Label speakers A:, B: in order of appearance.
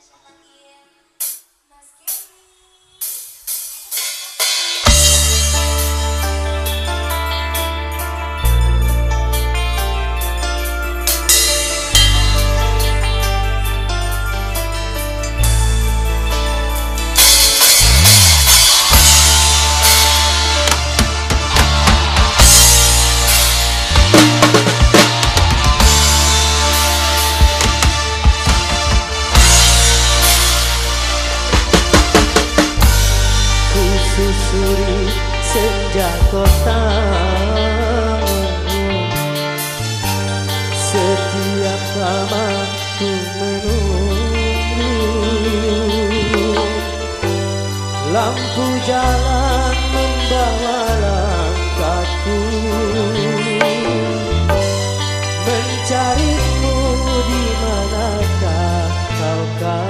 A: siya lang menyusuri senja kota. Setiap malam ku menunggu. Lampu jalan membawa langkahku. Mencarimu di manakah kau kau